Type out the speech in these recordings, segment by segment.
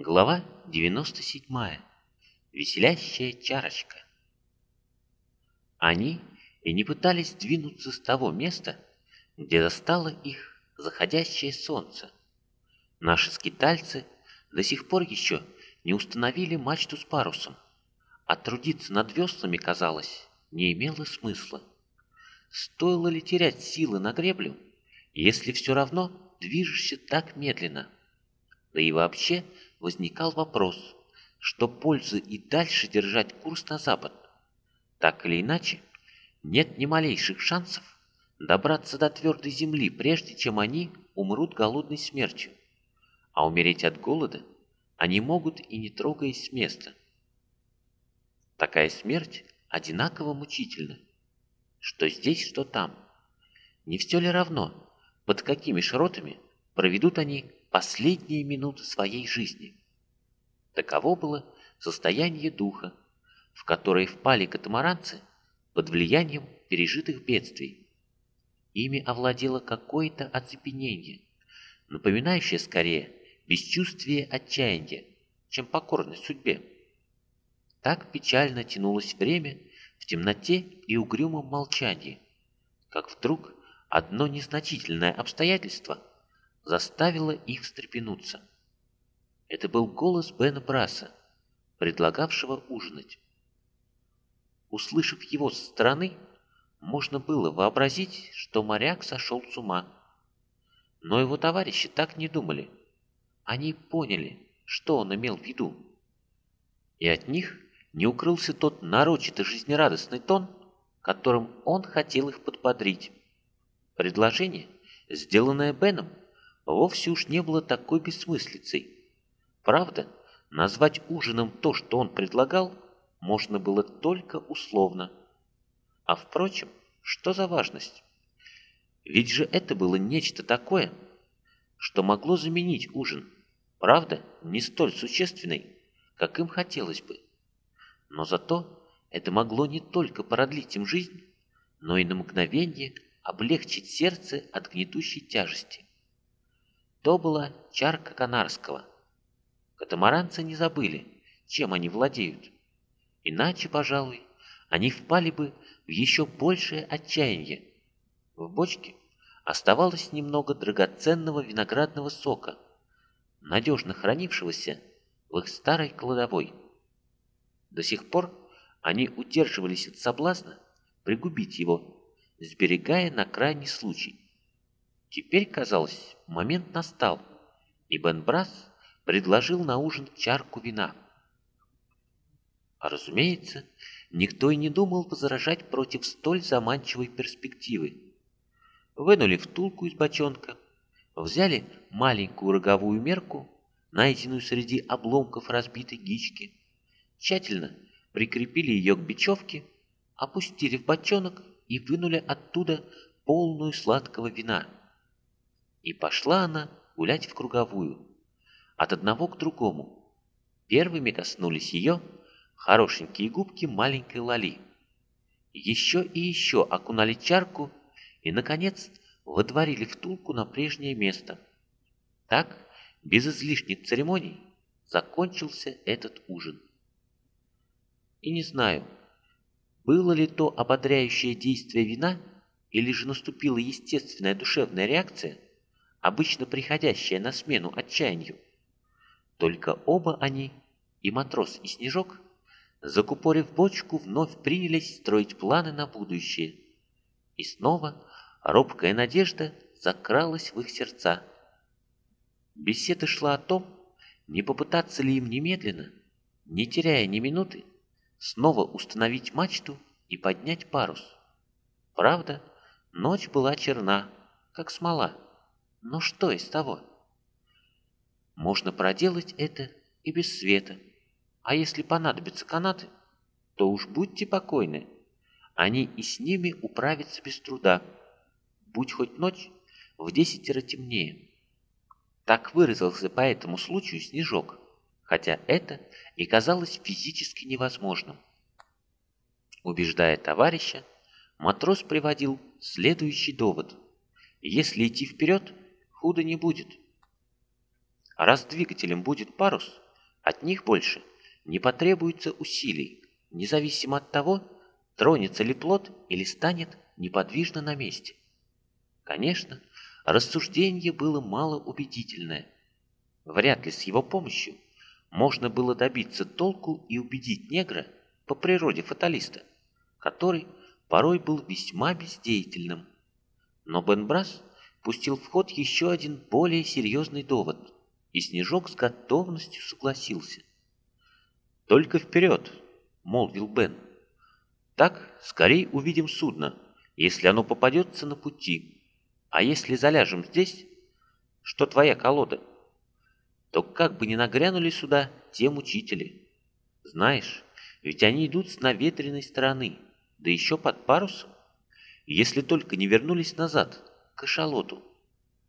Глава 97. Веселящая чарочка. Они и не пытались двинуться с того места, где застало их заходящее солнце. Наши скитальцы до сих пор еще не установили мачту с парусом, а трудиться над веслами, казалось, не имело смысла. Стоило ли терять силы на греблю, если все равно движешься так медленно? Да и вообще возникал вопрос, что пользы и дальше держать курс на запад. Так или иначе, нет ни малейших шансов добраться до твердой земли, прежде чем они умрут голодной смертью. А умереть от голода они могут и не трогаясь с места. Такая смерть одинаково мучительна. Что здесь, что там. Не все ли равно, под какими широтами проведут они последние минуты своей жизни. Таково было состояние духа, в которое впали катамаранцы под влиянием пережитых бедствий. Ими овладело какое-то оцепенение, напоминающее скорее бесчувствие отчаяния, чем покорность судьбе. Так печально тянулось время в темноте и угрюмом молчании, как вдруг одно незначительное обстоятельство заставило их встрепенуться. Это был голос Бена Браса, предлагавшего ужинать. Услышав его со стороны, можно было вообразить, что моряк сошел с ума. Но его товарищи так не думали. Они поняли, что он имел в виду. И от них не укрылся тот нарочито жизнерадостный тон, которым он хотел их подбодрить. Предложение, сделанное Беном, вовсе уж не было такой бессмыслицей. Правда, назвать ужином то, что он предлагал, можно было только условно. А впрочем, что за важность? Ведь же это было нечто такое, что могло заменить ужин, правда, не столь существенный, как им хотелось бы. Но зато это могло не только продлить им жизнь, но и на мгновение облегчить сердце от гнетущей тяжести. То была чарка Канарского. Катамаранцы не забыли, чем они владеют. Иначе, пожалуй, они впали бы в еще большее отчаяние. В бочке оставалось немного драгоценного виноградного сока, надежно хранившегося в их старой кладовой. До сих пор они удерживались от соблазна пригубить его, сберегая на крайний случай. Теперь, казалось, момент настал, и Бен Брас предложил на ужин чарку вина. А разумеется, никто и не думал возражать против столь заманчивой перспективы. Вынули втулку из бочонка, взяли маленькую роговую мерку, найденную среди обломков разбитой гички, тщательно прикрепили ее к бечевке, опустили в бочонок и вынули оттуда полную сладкого вина. И пошла она гулять в круговую, от одного к другому. Первыми коснулись ее хорошенькие губки маленькой Лали. Еще и еще окунали чарку и, наконец, водворили втулку на прежнее место. Так, без излишних церемоний, закончился этот ужин. И не знаю, было ли то ободряющее действие вина, или же наступила естественная душевная реакция – обычно приходящая на смену отчаянию. Только оба они, и матрос, и снежок, закупорив бочку, вновь принялись строить планы на будущее. И снова робкая надежда закралась в их сердца. Беседа шла о том, не попытаться ли им немедленно, не теряя ни минуты, снова установить мачту и поднять парус. Правда, ночь была черна, как смола. Но что из того? Можно проделать это и без света. А если понадобятся канаты, то уж будьте покойны. Они и с ними управятся без труда. Будь хоть ночь, в десятеро темнее. Так выразился по этому случаю Снежок, хотя это и казалось физически невозможным. Убеждая товарища, матрос приводил следующий довод. Если идти вперед, худо не будет. А раз двигателем будет парус, От них больше не потребуется усилий, независимо от того, тронется ли плод или станет неподвижно на месте. Конечно, рассуждение было малоубедительное. Вряд ли с его помощью можно было добиться толку и убедить негра по природе фаталиста, который порой был весьма бездеятельным. Но Бен Брас пустил в ход еще один более серьезный довод, и Снежок с готовностью согласился. «Только вперед!» — молвил Бен. «Так скорее увидим судно, если оно попадется на пути. А если заляжем здесь, что твоя колода, то как бы ни нагрянули сюда те мучители. Знаешь, ведь они идут с наветренной стороны, да еще под парусом. Если только не вернулись назад, к эшалоту.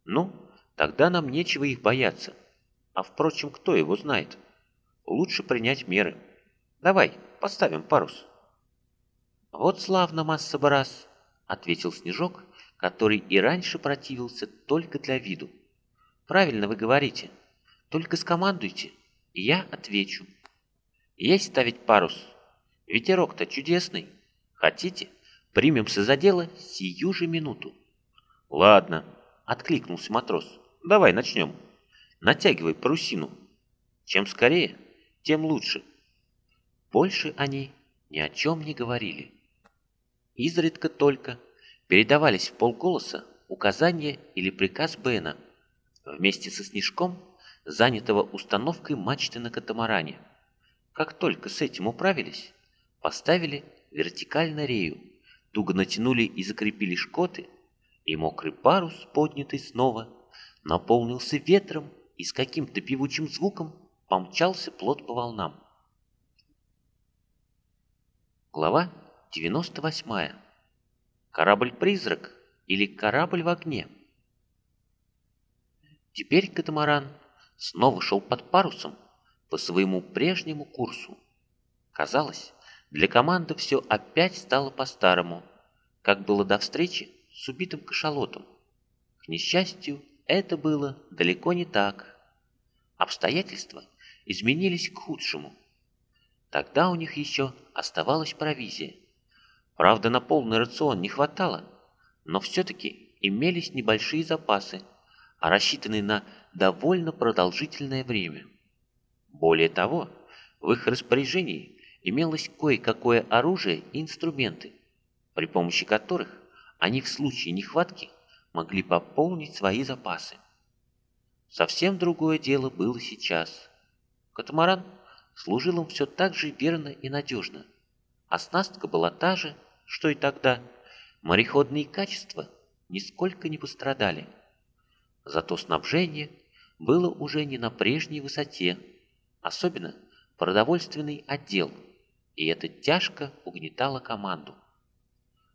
Ну, тогда нам нечего их бояться. А впрочем, кто его знает? Лучше принять меры. Давай, поставим парус. Вот славно, масса Барас, ответил Снежок, который и раньше противился только для виду. Правильно вы говорите. Только скомандуйте, и я отвечу. Есть ставить парус. Ветерок-то чудесный. Хотите, примемся за дело сию же минуту. «Ладно», — откликнулся матрос. «Давай начнем. Натягивай парусину. Чем скорее, тем лучше». Больше они ни о чем не говорили. Изредка только передавались в полголоса указания или приказ Бена вместе со Снежком, занятого установкой мачты на катамаране. Как только с этим управились, поставили вертикально рею, туго натянули и закрепили шкоты — и мокрый парус, поднятый снова, наполнился ветром и с каким-то певучим звуком помчался плот по волнам. Глава 98. Корабль-призрак или корабль в огне? Теперь катамаран снова шел под парусом по своему прежнему курсу. Казалось, для команды все опять стало по-старому, как было до встречи с убитым кашалотом. К несчастью, это было далеко не так. Обстоятельства изменились к худшему. Тогда у них еще оставалась провизия. Правда, на полный рацион не хватало, но все-таки имелись небольшие запасы, а рассчитанные на довольно продолжительное время. Более того, в их распоряжении имелось кое-какое оружие и инструменты, при помощи которых они в случае нехватки могли пополнить свои запасы. Совсем другое дело было сейчас. Катамаран служил им все так же верно и надежно. Оснастка была та же, что и тогда. Мореходные качества нисколько не пострадали. Зато снабжение было уже не на прежней высоте, особенно продовольственный отдел, и это тяжко угнетало команду.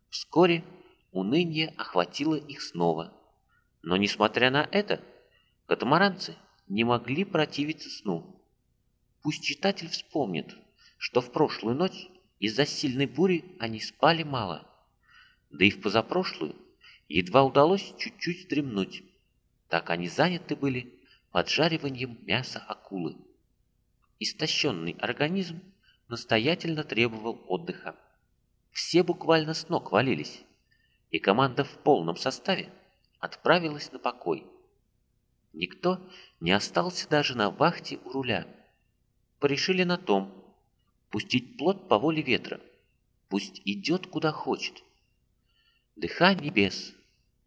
Вскоре уныние охватило их снова. Но, несмотря на это, катамаранцы не могли противиться сну. Пусть читатель вспомнит, что в прошлую ночь из-за сильной бури они спали мало, да и в позапрошлую едва удалось чуть-чуть вздремнуть. Так они заняты были поджариванием мяса акулы. Истощенный организм настоятельно требовал отдыха. Все буквально с ног валились, и команда в полном составе отправилась на покой. Никто не остался даже на вахте у руля. Порешили на том, пустить плод по воле ветра, пусть идет куда хочет. Дыхание небес,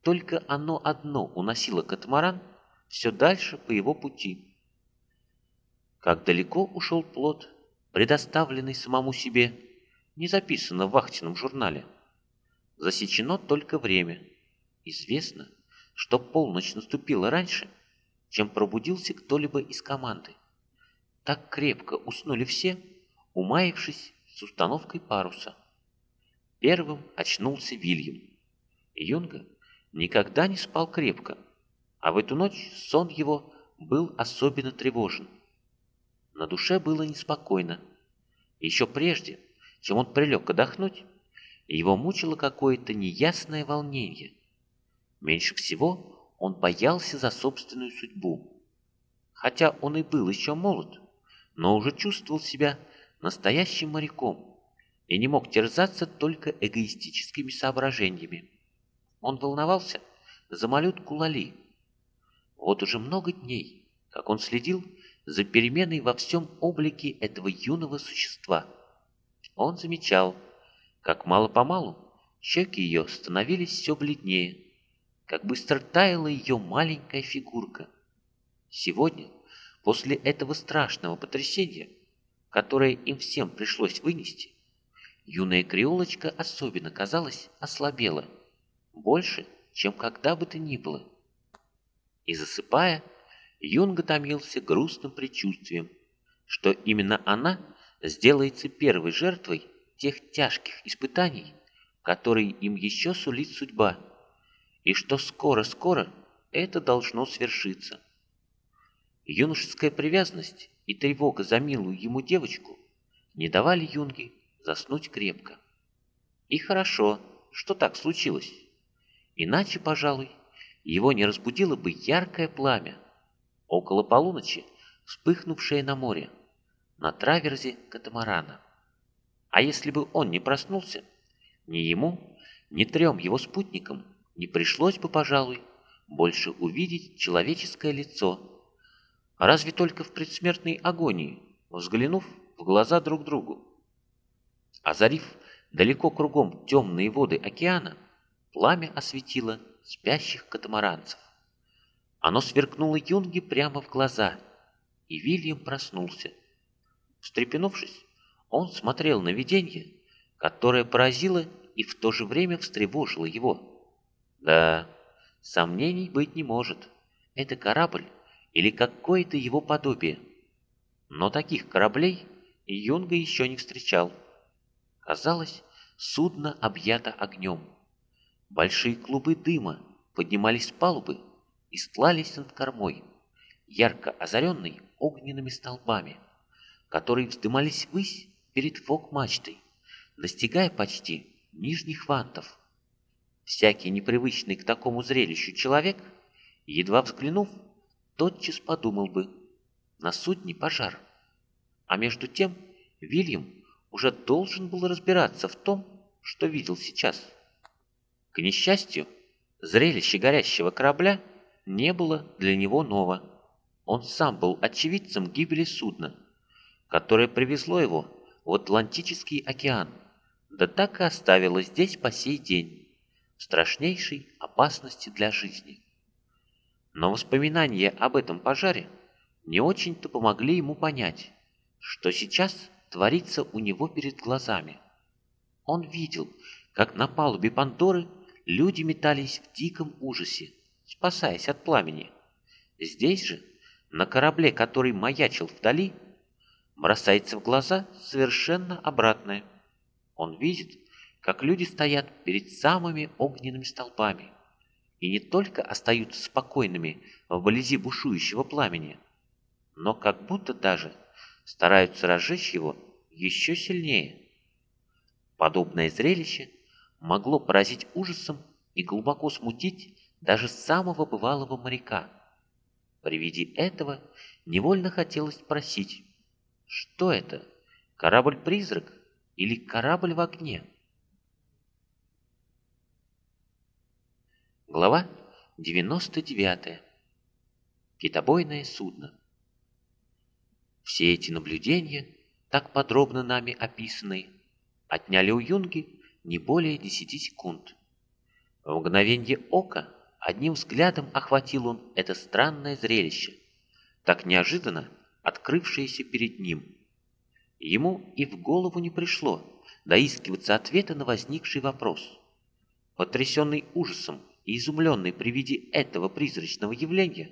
только оно одно уносило катамаран все дальше по его пути. Как далеко ушел плод, предоставленный самому себе, не записано в вахтенном журнале. Засечено только время. Известно, что полночь наступила раньше, чем пробудился кто-либо из команды. Так крепко уснули все, умаившись с установкой паруса. Первым очнулся Вильям. Юнга никогда не спал крепко, а в эту ночь сон его был особенно тревожен. На душе было неспокойно. Еще прежде, чем он прилег отдохнуть, его мучило какое-то неясное волнение. Меньше всего он боялся за собственную судьбу. Хотя он и был еще молод, но уже чувствовал себя настоящим моряком и не мог терзаться только эгоистическими соображениями. Он волновался за малютку Лали. Вот уже много дней, как он следил за переменой во всем облике этого юного существа. Он замечал, как мало-помалу щеки ее становились все бледнее, как быстро таяла ее маленькая фигурка. Сегодня, после этого страшного потрясения, которое им всем пришлось вынести, юная креолочка особенно, казалось, ослабела, больше, чем когда бы то ни было. И засыпая, Юнга томился грустным предчувствием, что именно она сделается первой жертвой тех тяжких испытаний, которые им еще сулит судьба, и что скоро-скоро это должно свершиться. Юношеская привязанность и тревога за милую ему девочку не давали Юнге заснуть крепко. И хорошо, что так случилось. Иначе, пожалуй, его не разбудило бы яркое пламя, около полуночи вспыхнувшее на море, на траверзе катамарана. А если бы он не проснулся, ни ему, ни трем его спутникам не пришлось бы, пожалуй, больше увидеть человеческое лицо, разве только в предсмертной агонии, взглянув в глаза друг другу. Озарив далеко кругом темные воды океана, пламя осветило спящих катамаранцев. Оно сверкнуло Юнге прямо в глаза, и Вильям проснулся. Встрепенувшись, он смотрел на видение, которое поразило и в то же время встревожило его. Да, сомнений быть не может. Это корабль или какое-то его подобие. Но таких кораблей Юнга еще не встречал. Казалось, судно объято огнем. Большие клубы дыма поднимались с палубы и стлались над кормой, ярко озаренной огненными столбами, которые вздымались ввысь перед фок-мачтой, достигая почти нижних вантов. Всякий непривычный к такому зрелищу человек, едва взглянув, тотчас подумал бы, на судне пожар. А между тем Вильям уже должен был разбираться в том, что видел сейчас. К несчастью, зрелище горящего корабля не было для него ново. Он сам был очевидцем гибели судна, которое привезло его в Атлантический океан, да так и оставило здесь по сей день, в страшнейшей опасности для жизни. Но воспоминания об этом пожаре не очень-то помогли ему понять, что сейчас творится у него перед глазами. Он видел, как на палубе Пандоры люди метались в диком ужасе, спасаясь от пламени. Здесь же, на корабле, который маячил вдали, бросается в глаза совершенно обратное. Он видит, как люди стоят перед самыми огненными столбами и не только остаются спокойными вблизи бушующего пламени, но как будто даже стараются разжечь его еще сильнее. Подобное зрелище могло поразить ужасом и глубоко смутить даже самого бывалого моряка. При виде этого невольно хотелось спросить, что это, корабль-призрак или корабль в огне? Глава 99. Китобойное судно. Все эти наблюдения, так подробно нами описанные, отняли у Юнги не более 10 секунд. В мгновенье ока Одним взглядом охватил он это странное зрелище, так неожиданно открывшееся перед ним. Ему и в голову не пришло доискиваться ответа на возникший вопрос. Потрясенный ужасом и изумленный при виде этого призрачного явления,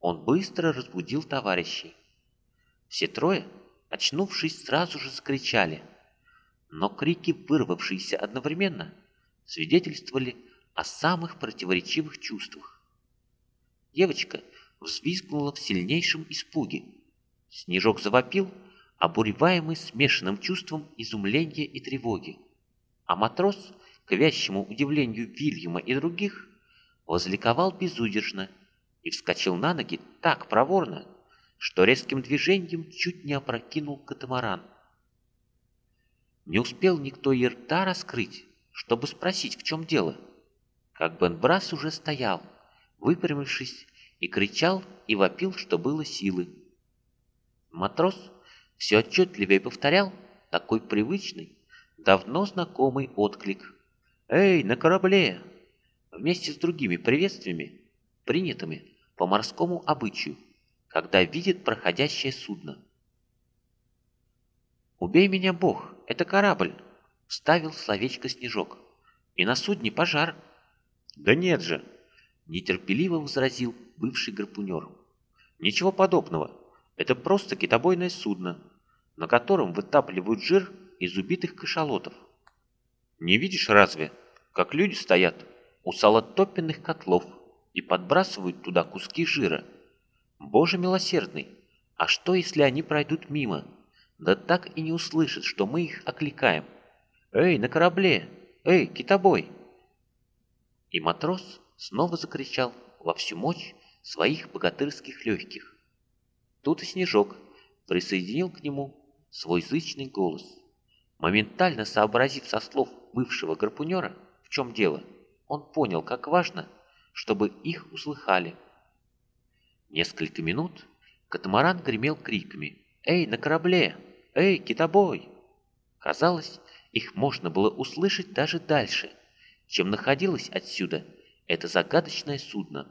он быстро разбудил товарищей. Все трое, очнувшись, сразу же закричали, но крики, вырвавшиеся одновременно, свидетельствовали о самых противоречивых чувствах. Девочка взвизгнула в сильнейшем испуге. Снежок завопил, обуреваемый смешанным чувством изумления и тревоги. А матрос, к вящему удивлению Вильяма и других, возликовал безудержно и вскочил на ноги так проворно, что резким движением чуть не опрокинул катамаран. Не успел никто и рта раскрыть, чтобы спросить, в чем дело, как Бенбрас уже стоял, выпрямившись, и кричал и вопил, что было силы. Матрос все отчетливее повторял такой привычный, давно знакомый отклик. «Эй, на корабле!» Вместе с другими приветствиями, принятыми по морскому обычаю, когда видит проходящее судно. «Убей меня, Бог, это корабль!» — вставил словечко Снежок. «И на судне пожар!» «Да нет же!» — нетерпеливо возразил бывший гарпунер. «Ничего подобного. Это просто китобойное судно, на котором вытапливают жир из убитых кашалотов. Не видишь разве, как люди стоят у салотопенных котлов и подбрасывают туда куски жира? Боже милосердный, а что, если они пройдут мимо, да так и не услышат, что мы их окликаем? «Эй, на корабле! Эй, китобой!» И матрос снова закричал во всю мощь своих богатырских легких. Тут и Снежок присоединил к нему свой зычный голос. Моментально сообразив со слов бывшего гарпунера, в чем дело, он понял, как важно, чтобы их услыхали. Несколько минут катамаран гремел криками «Эй, на корабле! Эй, китобой!» Казалось, их можно было услышать даже дальше, чем находилось отсюда это загадочное судно.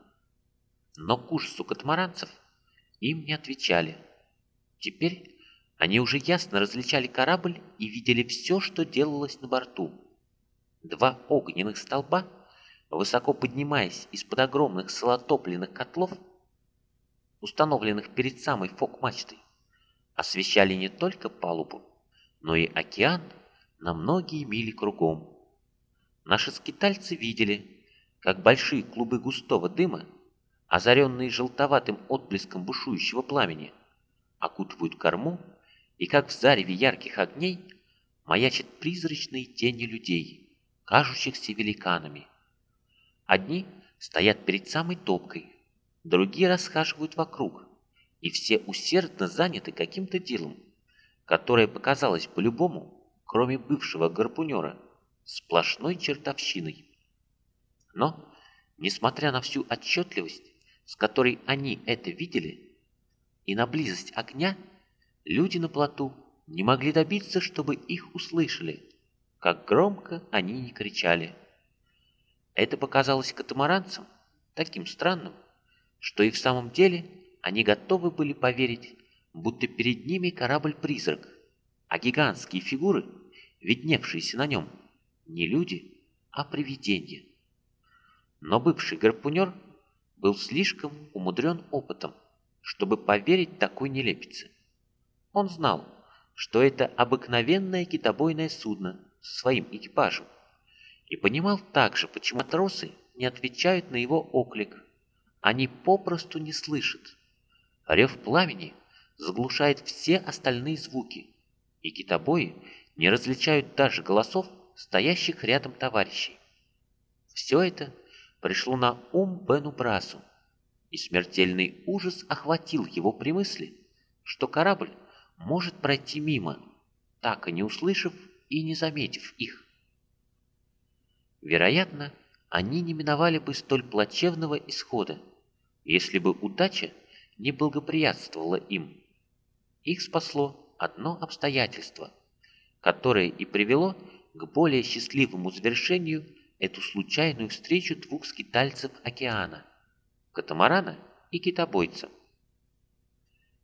Но к ужасу катамаранцев им не отвечали. Теперь они уже ясно различали корабль и видели все, что делалось на борту. Два огненных столба, высоко поднимаясь из-под огромных солотопленных котлов, установленных перед самой фок-мачтой, освещали не только палубу, но и океан на многие мили кругом. Наши скитальцы видели, как большие клубы густого дыма, озаренные желтоватым отблеском бушующего пламени, окутывают корму, и как в зареве ярких огней маячат призрачные тени людей, кажущихся великанами. Одни стоят перед самой топкой, другие расхаживают вокруг, и все усердно заняты каким-то делом, которое показалось по-любому, кроме бывшего гарпунера, сплошной чертовщиной. Но, несмотря на всю отчетливость, с которой они это видели, и на близость огня, люди на плоту не могли добиться, чтобы их услышали, как громко они не кричали. Это показалось катамаранцам таким странным, что и в самом деле они готовы были поверить, будто перед ними корабль-призрак, а гигантские фигуры, видневшиеся на нем, не люди, а привидения. Но бывший гарпунер был слишком умудрен опытом, чтобы поверить такой нелепице. Он знал, что это обыкновенное китобойное судно со своим экипажем, и понимал также, почему матросы не отвечают на его оклик. Они попросту не слышат. Рев пламени заглушает все остальные звуки, и китобои не различают даже голосов стоящих рядом товарищей. Все это пришло на ум Бену Брасу, и смертельный ужас охватил его при мысли, что корабль может пройти мимо, так и не услышав и не заметив их. Вероятно, они не миновали бы столь плачевного исхода, если бы удача не благоприятствовала им. Их спасло одно обстоятельство, которое и привело к более счастливому завершению эту случайную встречу двух скитальцев океана – катамарана и китобойца.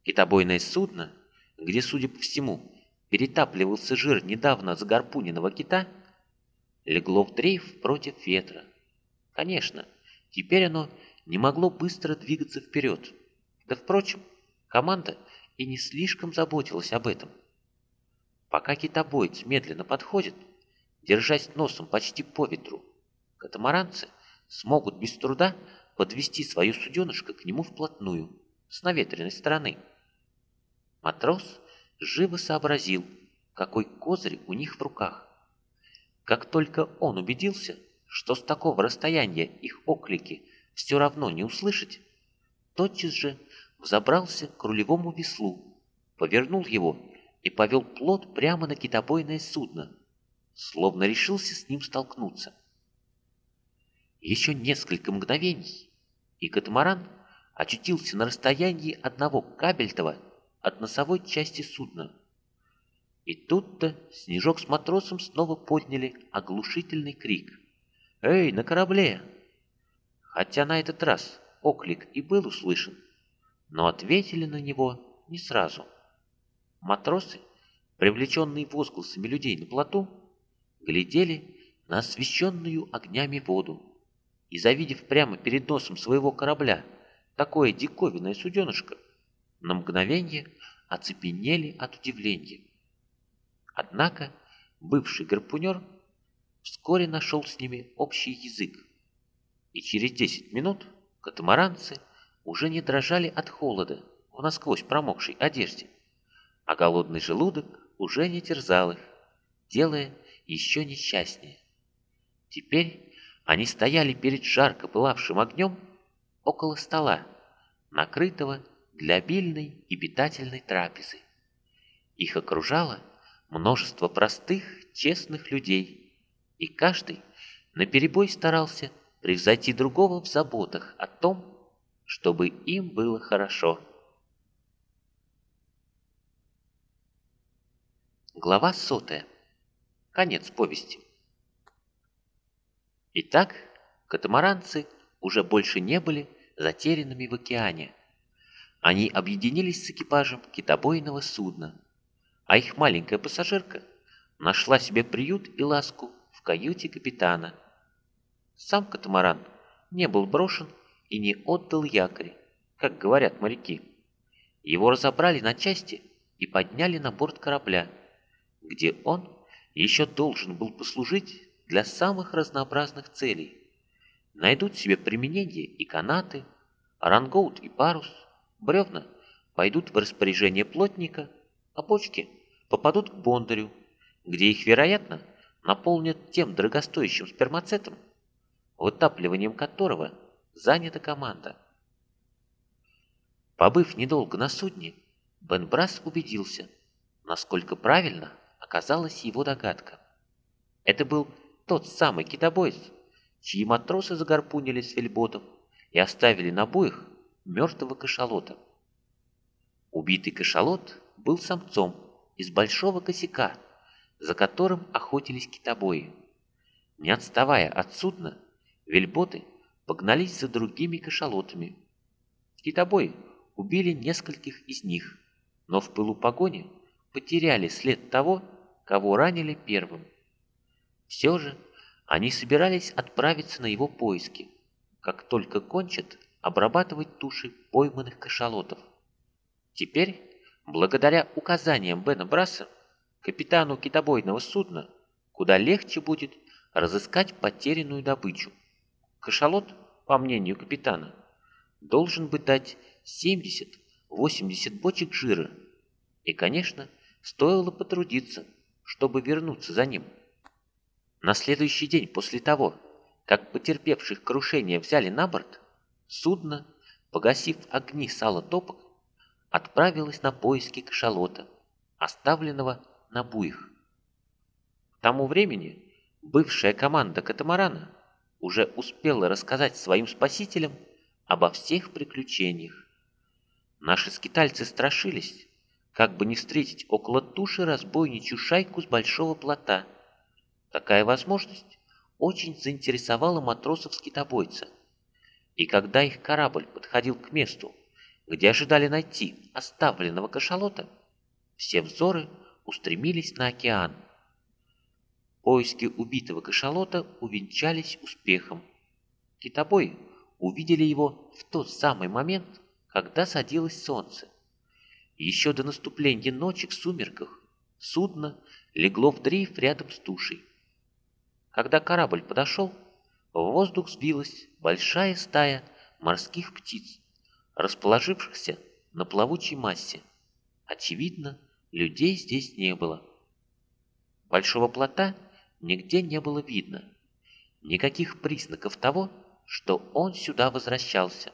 Китобойное судно, где, судя по всему, перетапливался жир недавно загорпуненного кита, легло в дрейф против ветра. Конечно, теперь оно не могло быстро двигаться вперед. Да, впрочем, команда и не слишком заботилась об этом. Пока китобоец медленно подходит, держась носом почти по ветру, катамаранцы смогут без труда подвести свое суденышко к нему вплотную, с наветренной стороны. Матрос живо сообразил, какой козырь у них в руках. Как только он убедился, что с такого расстояния их оклики все равно не услышать, тотчас же взобрался к рулевому веслу, повернул его и повел плот прямо на китобойное судно, словно решился с ним столкнуться. Еще несколько мгновений, и катамаран очутился на расстоянии одного кабельтова от носовой части судна. И тут-то Снежок с матросом снова подняли оглушительный крик. «Эй, на корабле!» Хотя на этот раз оклик и был услышан, но ответили на него не сразу. Матросы, привлеченные возгласами людей на плоту, глядели на освещенную огнями воду и, завидев прямо перед носом своего корабля такое диковинное суденышко, на мгновение оцепенели от удивления. Однако бывший гарпунер вскоре нашел с ними общий язык, и через десять минут катамаранцы уже не дрожали от холода в насквозь промокшей одежде, а голодный желудок уже не терзал их, делая еще несчастнее. Теперь они стояли перед жарко пылавшим огнем около стола, накрытого для обильной и питательной трапезы. Их окружало множество простых, честных людей, и каждый наперебой старался превзойти другого в заботах о том, чтобы им было хорошо. Глава сотая. Конец повести. Итак, катамаранцы уже больше не были затерянными в океане. Они объединились с экипажем китобойного судна, а их маленькая пассажирка нашла себе приют и ласку в каюте капитана. Сам катамаран не был брошен и не отдал якорь, как говорят моряки. Его разобрали на части и подняли на борт корабля, где он еще должен был послужить для самых разнообразных целей. Найдут себе применение и канаты, орангоут и парус, бревна пойдут в распоряжение плотника, а бочки попадут к бондарю, где их, вероятно, наполнят тем дорогостоящим спермацетом, вытапливанием которого занята команда. Побыв недолго на судне, Бен Брас убедился, насколько правильно оказалась его догадка. Это был тот самый китобойц, чьи матросы загорпунили с вельботов и оставили на боях мертвого кашалота. Убитый кашалот был самцом из большого косяка, за которым охотились китобои. Не отставая от судна, вельботы погнались за другими кашалотами. Китобои убили нескольких из них, но в пылу погони потеряли след того, кого ранили первым. Все же они собирались отправиться на его поиски, как только кончат обрабатывать туши пойманных кашалотов. Теперь, благодаря указаниям Бена Браса, капитану китобойного судна куда легче будет разыскать потерянную добычу. Кашалот, по мнению капитана, должен бы дать 70-80 бочек жира. И, конечно, стоило потрудиться, чтобы вернуться за ним. На следующий день после того, как потерпевших крушение взяли на борт, судно, погасив огни сала топок, отправилось на поиски кашалота, оставленного на буях. К тому времени бывшая команда катамарана уже успела рассказать своим спасителям обо всех приключениях. Наши скитальцы страшились, как бы не встретить около туши разбойничью шайку с большого плота – Такая возможность очень заинтересовала матросов с китобойца. И когда их корабль подходил к месту, где ожидали найти оставленного кашалота, все взоры устремились на океан. Поиски убитого кашалота увенчались успехом. Китобои увидели его в тот самый момент, когда садилось солнце. Еще до наступления ночи в сумерках судно легло в дрейф рядом с тушей. Когда корабль подошел, в воздух сбилась большая стая морских птиц, расположившихся на плавучей массе. Очевидно, людей здесь не было. Большого плота нигде не было видно. Никаких признаков того, что он сюда возвращался.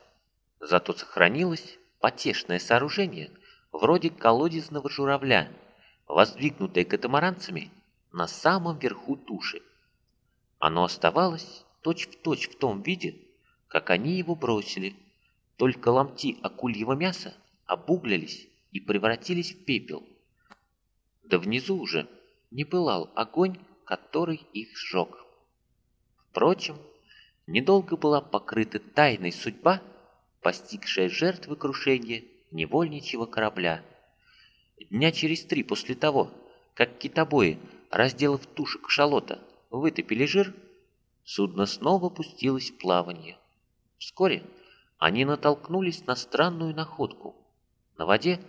Зато сохранилось потешное сооружение вроде колодезного журавля, воздвигнутое катамаранцами на самом верху туши. Оно оставалось точь-в-точь точь в том виде, как они его бросили, только ломти акульего мяса обуглились и превратились в пепел. Да внизу уже не пылал огонь, который их сжег. Впрочем, недолго была покрыта тайной судьба, постигшая жертвы крушения невольничьего корабля. Дня через три после того, как китобои, разделав тушек шалота, вытопили жир, судно снова пустилось в плавание. Вскоре они натолкнулись на странную находку. На воде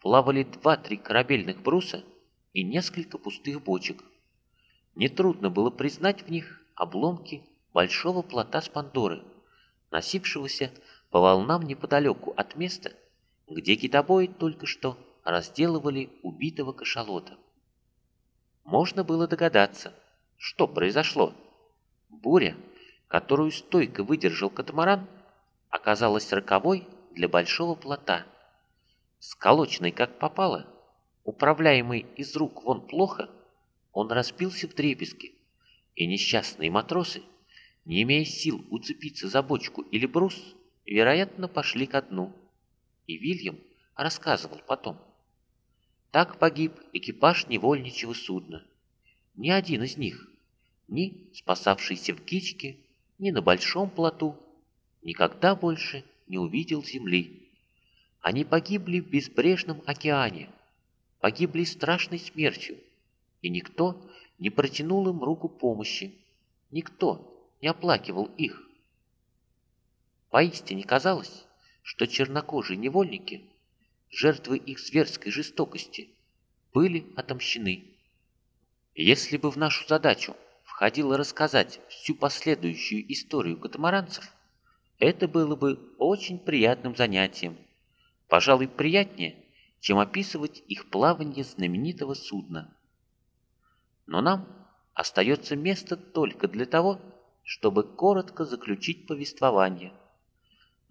плавали два-три корабельных бруса и несколько пустых бочек. Нетрудно было признать в них обломки большого плота с Пандоры, носившегося по волнам неподалеку от места, где китобои только что разделывали убитого кашалота. Можно было догадаться, что произошло. Буря, которую стойко выдержал катамаран, оказалась роковой для большого плота. Сколоченный как попало, управляемый из рук вон плохо, он разбился в дребезги, и несчастные матросы, не имея сил уцепиться за бочку или брус, вероятно, пошли ко дну. И Вильям рассказывал потом. Так погиб экипаж невольничьего судна. Ни один из них, ни спасавшийся в кичке, ни на большом плоту, никогда больше не увидел земли. Они погибли в безбрежном океане, погибли страшной смертью, и никто не протянул им руку помощи, никто не оплакивал их. Поистине казалось, что чернокожие невольники, жертвы их зверской жестокости, были отомщены. Если бы в нашу задачу входило рассказать всю последующую историю катамаранцев, это было бы очень приятным занятием, пожалуй, приятнее, чем описывать их плавание знаменитого судна. Но нам остается место только для того, чтобы коротко заключить повествование.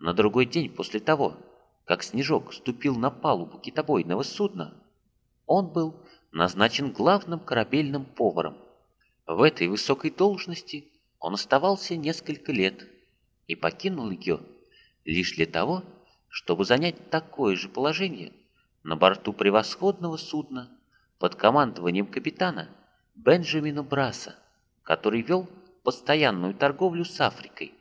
На другой день после того, как Снежок ступил на палубу китобойного судна, он был назначен главным корабельным поваром. В этой высокой должности он оставался несколько лет и покинул ее лишь для того, чтобы занять такое же положение на борту превосходного судна под командованием капитана Бенджамина Браса, который вел постоянную торговлю с Африкой.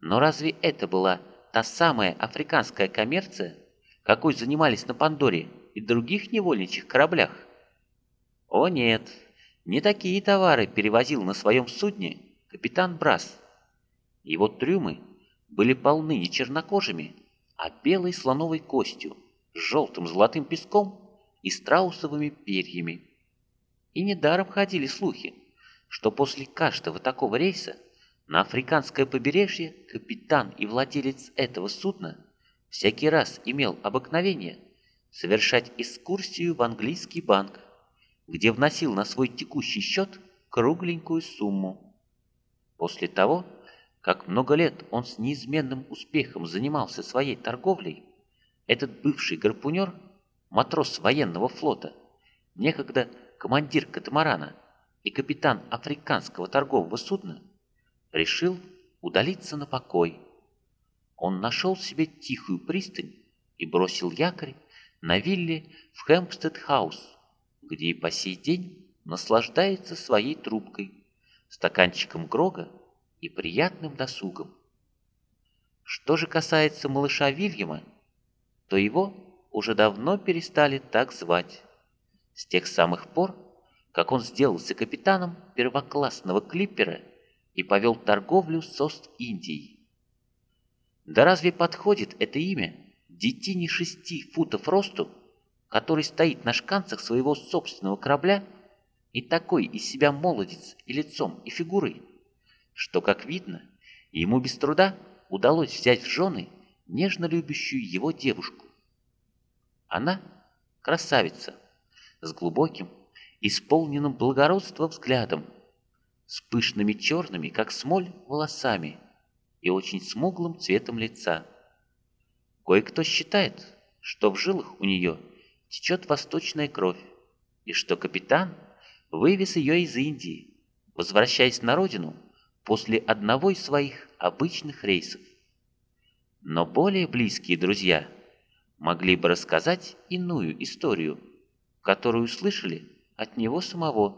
Но разве это была та самая африканская коммерция, какой занимались на Пандоре и других невольничьих кораблях? О нет, не такие товары перевозил на своем судне капитан Брас. Его трюмы были полны не чернокожими, а белой слоновой костью, желтым золотым песком и страусовыми перьями. И недаром ходили слухи, что после каждого такого рейса на африканское побережье капитан и владелец этого судна всякий раз имел обыкновение совершать экскурсию в английский банк, где вносил на свой текущий счет кругленькую сумму. После того, как много лет он с неизменным успехом занимался своей торговлей, этот бывший гарпунер, матрос военного флота, некогда командир катамарана и капитан африканского торгового судна, решил удалиться на покой. Он нашел себе тихую пристань и бросил якорь на вилле в Хэмпстед-хаус, где и по сей день наслаждается своей трубкой, стаканчиком Грога и приятным досугом. Что же касается малыша Вильяма, то его уже давно перестали так звать. С тех самых пор, как он сделался капитаном первоклассного клиппера и повел торговлю с Ост-Индией. Да разве подходит это имя детине шести футов росту, который стоит на шканцах своего собственного корабля и такой из себя молодец и лицом, и фигурой, что, как видно, ему без труда удалось взять в жены нежно любящую его девушку. Она красавица, с глубоким, исполненным благородства взглядом, с пышными черными, как смоль, волосами и очень смуглым цветом лица. Кое-кто считает, что в жилах у нее течет восточная кровь, и что капитан вывез ее из Индии, возвращаясь на родину после одного из своих обычных рейсов. Но более близкие друзья могли бы рассказать иную историю, которую слышали от него самого.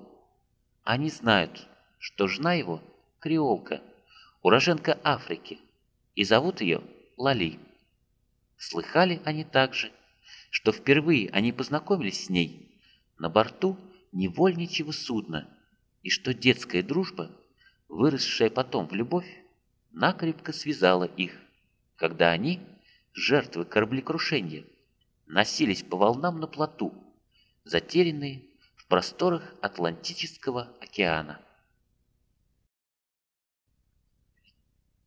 Они знают, что жена его – креолка, уроженка Африки, и зовут ее Лали. Слыхали они также, что впервые они познакомились с ней на борту невольничьего судна, и что детская дружба, выросшая потом в любовь, накрепко связала их, когда они, жертвы кораблекрушения, носились по волнам на плоту, затерянные в просторах Атлантического океана.